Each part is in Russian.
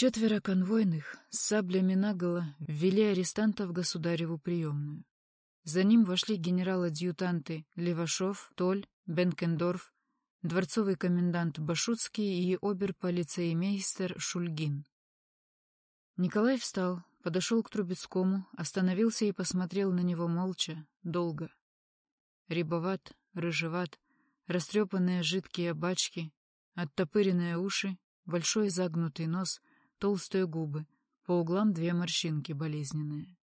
Четверо конвойных с саблями наголо ввели арестанта в государеву приемную. За ним вошли генерал-адъютанты Левашов, Толь, Бенкендорф, дворцовый комендант Башутский и обер-полицеймейстер Шульгин. Николай встал, подошел к Трубецкому, остановился и посмотрел на него молча, долго. Рябоват, рыжеват, растрепанные жидкие бачки, оттопыренные уши, большой загнутый нос, толстые губы, по углам две морщинки болезненные.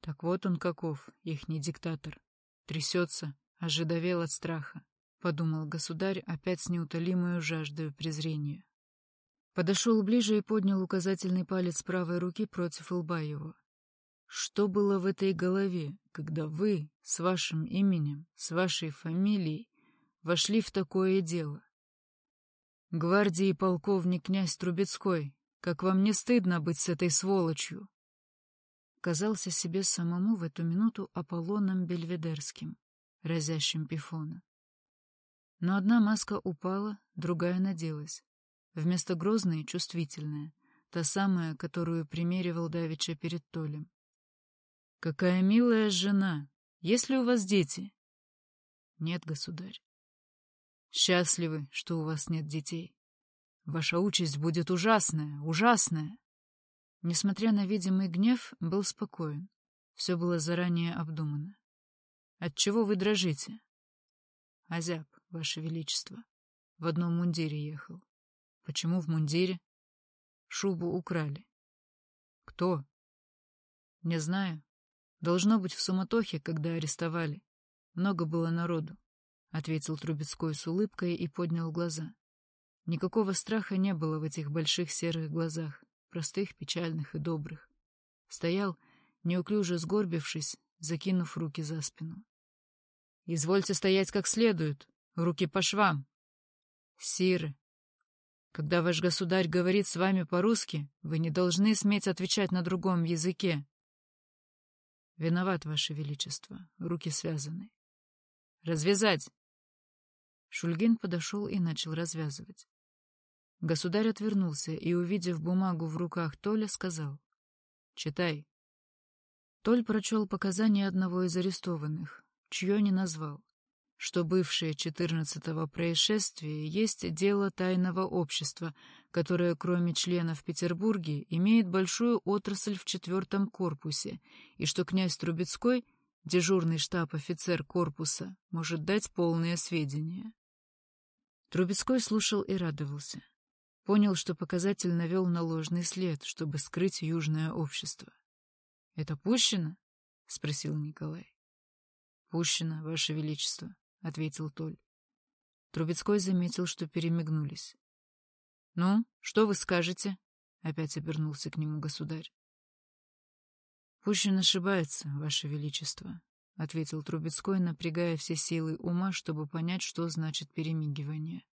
Так вот он каков, ихний диктатор. Трясется, ожидовел от страха, — подумал государь опять с неутолимою жаждой презрения. Подошел ближе и поднял указательный палец правой руки против лба его. Что было в этой голове, когда вы с вашим именем, с вашей фамилией вошли в такое дело? Гвардии полковник князь Трубецкой, как вам не стыдно быть с этой сволочью? Казался себе самому в эту минуту Аполлоном Бельведерским, разящим пифона. Но одна маска упала, другая наделась. Вместо грозной — чувствительная, та самая, которую примеривал Давича перед Толем. «Какая милая жена! Есть ли у вас дети?» «Нет, государь». «Счастливы, что у вас нет детей. Ваша участь будет ужасная, ужасная». Несмотря на видимый гнев, был спокоен. Все было заранее обдумано. «Отчего вы дрожите?» «Азяб, ваше величество. В одном мундире ехал». «Почему в мундире?» «Шубу украли». «Кто?» «Не знаю. Должно быть в суматохе, когда арестовали. Много было народу, — ответил Трубецкой с улыбкой и поднял глаза. Никакого страха не было в этих больших серых глазах, простых, печальных и добрых. Стоял, неуклюже сгорбившись, закинув руки за спину. — Извольте стоять как следует, руки по швам. — Сиры, когда ваш государь говорит с вами по-русски, вы не должны сметь отвечать на другом языке. Виноват, Ваше Величество. Руки связаны. Развязать! Шульгин подошел и начал развязывать. Государь отвернулся и, увидев бумагу в руках Толя, сказал. «Читай». Толь прочел показания одного из арестованных, чье не назвал что бывшее 14-го происшествие есть дело тайного общества, которое, кроме членов Петербурге, имеет большую отрасль в четвертом корпусе, и что князь Трубецкой, дежурный штаб-офицер корпуса, может дать полные сведения. Трубецкой слушал и радовался. Понял, что показатель навел на ложный след, чтобы скрыть южное общество. — Это пущено? — спросил Николай. — Пущено, Ваше Величество. — ответил Толь. Трубецкой заметил, что перемигнулись. — Ну, что вы скажете? — опять обернулся к нему государь. — Пущин ошибается, Ваше Величество, — ответил Трубецкой, напрягая все силы ума, чтобы понять, что значит перемигивание.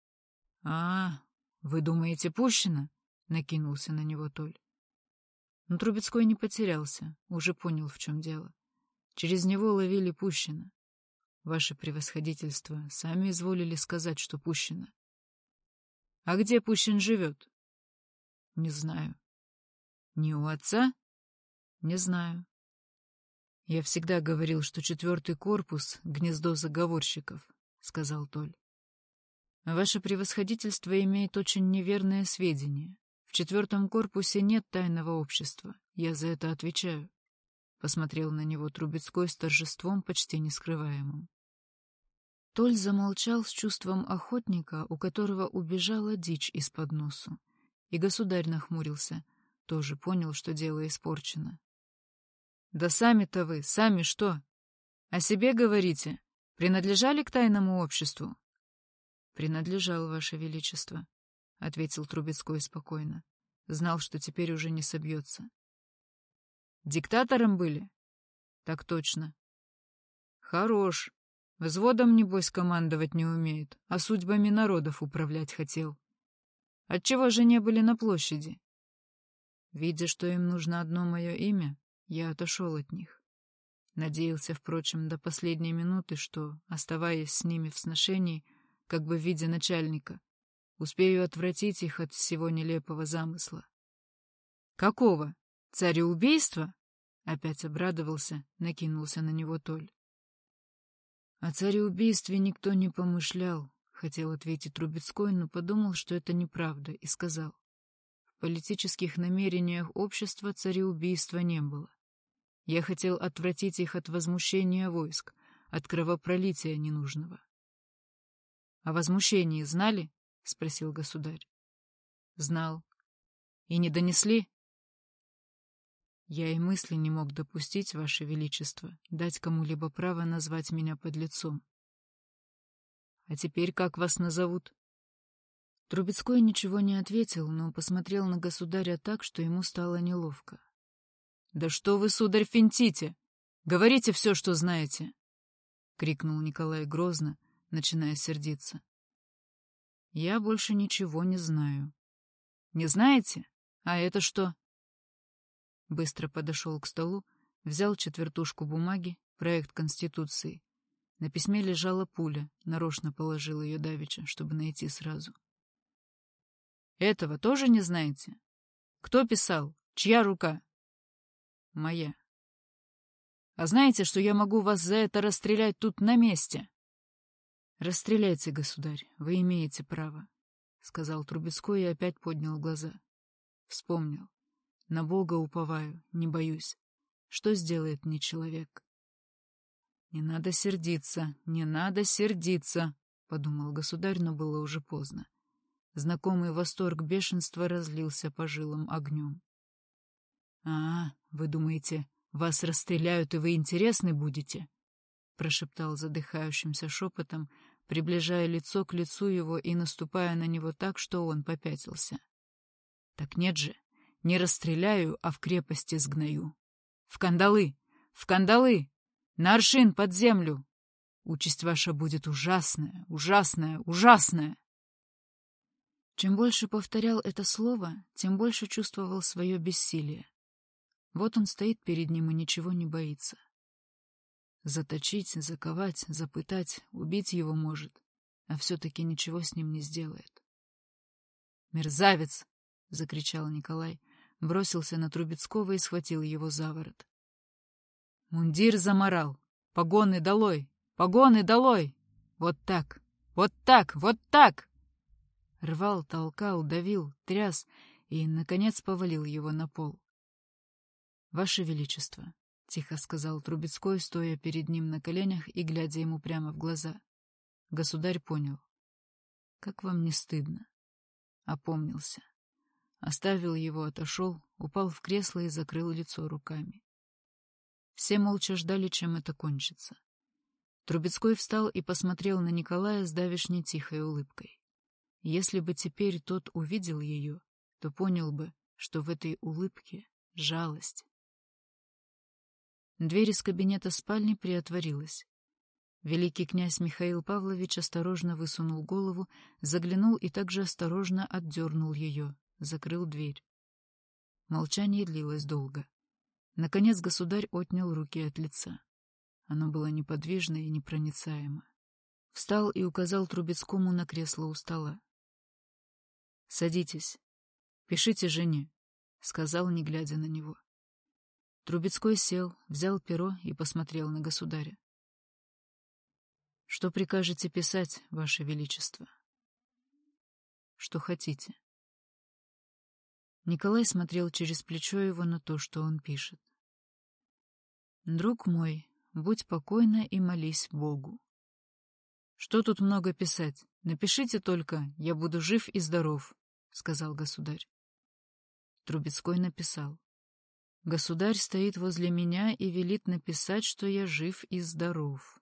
— А, вы думаете, Пущина? — накинулся на него Толь. Но Трубецкой не потерялся, уже понял, в чем дело. Через него ловили Пущина. Ваше превосходительство, сами изволили сказать, что Пущина. А где Пущин живет? Не знаю. Не у отца? Не знаю. Я всегда говорил, что четвертый корпус — гнездо заговорщиков, — сказал Толь. Ваше превосходительство имеет очень неверное сведения. В четвертом корпусе нет тайного общества. Я за это отвечаю. Посмотрел на него Трубецкой с торжеством, почти нескрываемым. Толь замолчал с чувством охотника, у которого убежала дичь из-под носу. И государь нахмурился, тоже понял, что дело испорчено. — Да сами-то вы, сами что? О себе говорите? Принадлежали к тайному обществу? — Принадлежал, Ваше Величество, — ответил Трубецкой спокойно. Знал, что теперь уже не собьется. — Диктатором были? — Так точно. — Хорош, Взводом, небось, командовать не умеет, а судьбами народов управлять хотел. Отчего же не были на площади? Видя, что им нужно одно мое имя, я отошел от них. Надеялся, впрочем, до последней минуты, что, оставаясь с ними в сношении, как бы в виде начальника, Успею отвратить их от всего нелепого замысла. — Какого? Цареубийства? — опять обрадовался, накинулся на него Толь. — О цареубийстве никто не помышлял, — хотел ответить Трубецкой, но подумал, что это неправда, и сказал. В политических намерениях общества цареубийства не было. Я хотел отвратить их от возмущения войск, от кровопролития ненужного. — О возмущении знали? — спросил государь. — Знал. — И не донесли? — Я и мысли не мог допустить, Ваше Величество, дать кому-либо право назвать меня подлецом. — А теперь как вас назовут? Трубецкой ничего не ответил, но посмотрел на государя так, что ему стало неловко. «Да что вы, сударь, финтите? Говорите все, что знаете!» — крикнул Николай грозно, начиная сердиться. «Я больше ничего не знаю». «Не знаете? А это что?» Быстро подошел к столу, взял четвертушку бумаги, проект Конституции. На письме лежала пуля, нарочно положил ее давеча, чтобы найти сразу. «Этого тоже не знаете? Кто писал? Чья рука?» моя. А знаете, что я могу вас за это расстрелять тут на месте? — Расстреляйте, государь, вы имеете право, — сказал Трубецкой и опять поднял глаза. Вспомнил. На Бога уповаю, не боюсь. Что сделает мне человек? — Не надо сердиться, не надо сердиться, — подумал государь, но было уже поздно. Знакомый восторг бешенства разлился по жилам огнем. «А, вы думаете, вас расстреляют, и вы интересны будете?» — прошептал задыхающимся шепотом, приближая лицо к лицу его и наступая на него так, что он попятился. «Так нет же, не расстреляю, а в крепости сгною. В кандалы! В кандалы! На аршин под землю! Участь ваша будет ужасная, ужасная, ужасная!» Чем больше повторял это слово, тем больше чувствовал свое бессилие. Вот он стоит перед ним и ничего не боится. Заточить, заковать, запытать, убить его может, а все-таки ничего с ним не сделает. «Мерзавец!» — закричал Николай, бросился на Трубецкого и схватил его за ворот. «Мундир заморал! Погоны долой! Погоны долой! Вот так! Вот так! Вот так!» Рвал, толкал, давил, тряс и, наконец, повалил его на пол. «Ваше Величество», — тихо сказал Трубецкой, стоя перед ним на коленях и глядя ему прямо в глаза. Государь понял. «Как вам не стыдно?» Опомнился. Оставил его, отошел, упал в кресло и закрыл лицо руками. Все молча ждали, чем это кончится. Трубецкой встал и посмотрел на Николая с давешней тихой улыбкой. Если бы теперь тот увидел ее, то понял бы, что в этой улыбке жалость. Дверь из кабинета спальни приотворилась. Великий князь Михаил Павлович осторожно высунул голову, заглянул и также осторожно отдернул ее, закрыл дверь. Молчание длилось долго. Наконец государь отнял руки от лица. Оно было неподвижно и непроницаемо. Встал и указал Трубецкому на кресло у стола. — Садитесь. Пишите жене, — сказал, не глядя на него. Трубецкой сел, взял перо и посмотрел на государя. — Что прикажете писать, Ваше Величество? — Что хотите. Николай смотрел через плечо его на то, что он пишет. «Друг мой, будь покойна и молись Богу». «Что тут много писать? Напишите только, я буду жив и здоров», — сказал государь. Трубецкой написал. Государь стоит возле меня и велит написать, что я жив и здоров.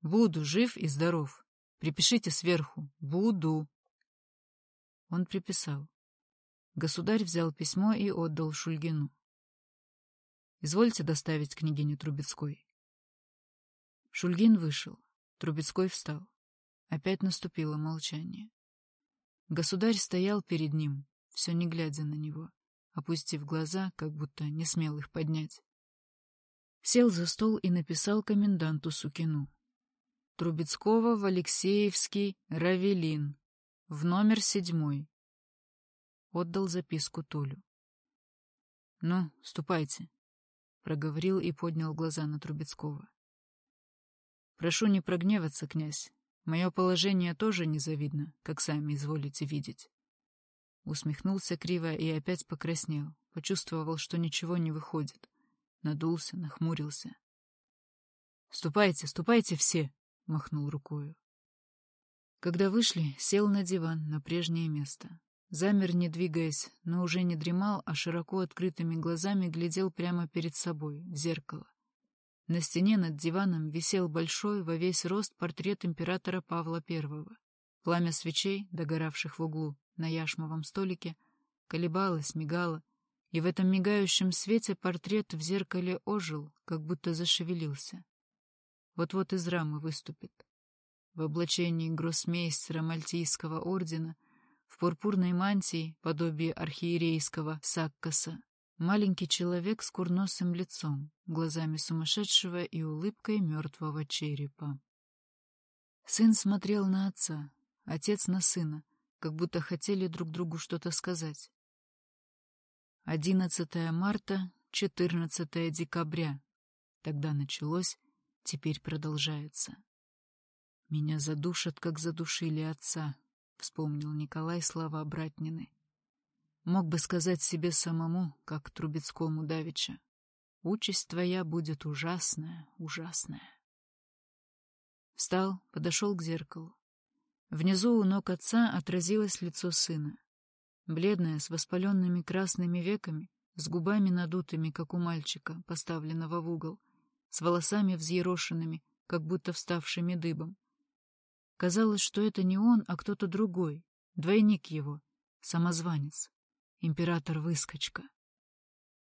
Буду жив и здоров. Припишите сверху. Буду. Он приписал. Государь взял письмо и отдал Шульгину. Извольте доставить княгиню Трубецкой. Шульгин вышел. Трубецкой встал. Опять наступило молчание. Государь стоял перед ним, все не глядя на него опустив глаза, как будто не смел их поднять. Сел за стол и написал коменданту Сукину. Трубецкого в Алексеевский Равелин. В номер седьмой. Отдал записку Толю. — Ну, ступайте, — проговорил и поднял глаза на Трубецкого. — Прошу не прогневаться, князь. Мое положение тоже незавидно, как сами изволите видеть. Усмехнулся криво и опять покраснел, почувствовал, что ничего не выходит. Надулся, нахмурился. — Ступайте, ступайте все! — махнул рукою. Когда вышли, сел на диван, на прежнее место. Замер, не двигаясь, но уже не дремал, а широко открытыми глазами глядел прямо перед собой, в зеркало. На стене над диваном висел большой во весь рост портрет императора Павла I. Пламя свечей, догоравших в углу, на яшмовом столике, колебалось, мигало, и в этом мигающем свете портрет в зеркале ожил, как будто зашевелился. Вот-вот из рамы выступит в облачении гроссмейстера Мальтийского ордена, в пурпурной мантии, подобие архиерейского Саккаса, маленький человек с курносым лицом, глазами сумасшедшего и улыбкой мертвого черепа. Сын смотрел на отца, отец на сына, как будто хотели друг другу что-то сказать. 11 марта, 14 декабря. Тогда началось, теперь продолжается. «Меня задушат, как задушили отца», — вспомнил Николай слова братнины. Мог бы сказать себе самому, как Трубецкому давеча. «Участь твоя будет ужасная, ужасная». Встал, подошел к зеркалу. Внизу у ног отца отразилось лицо сына. Бледное, с воспаленными красными веками, с губами надутыми, как у мальчика, поставленного в угол, с волосами взъерошенными, как будто вставшими дыбом, Казалось, что это не он, а кто-то другой, двойник его, самозванец, император-выскочка.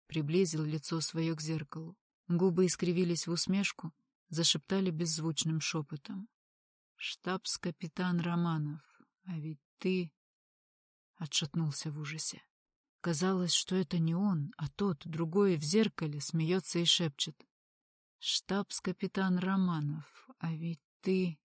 Приблизил лицо свое к зеркалу. Губы искривились в усмешку, зашептали беззвучным шепотом. «Штабс-капитан Романов, а ведь ты...» Отшатнулся в ужасе. Казалось, что это не он, а тот, другой, в зеркале, смеется и шепчет. «Штабс-капитан Романов, а ведь ты...»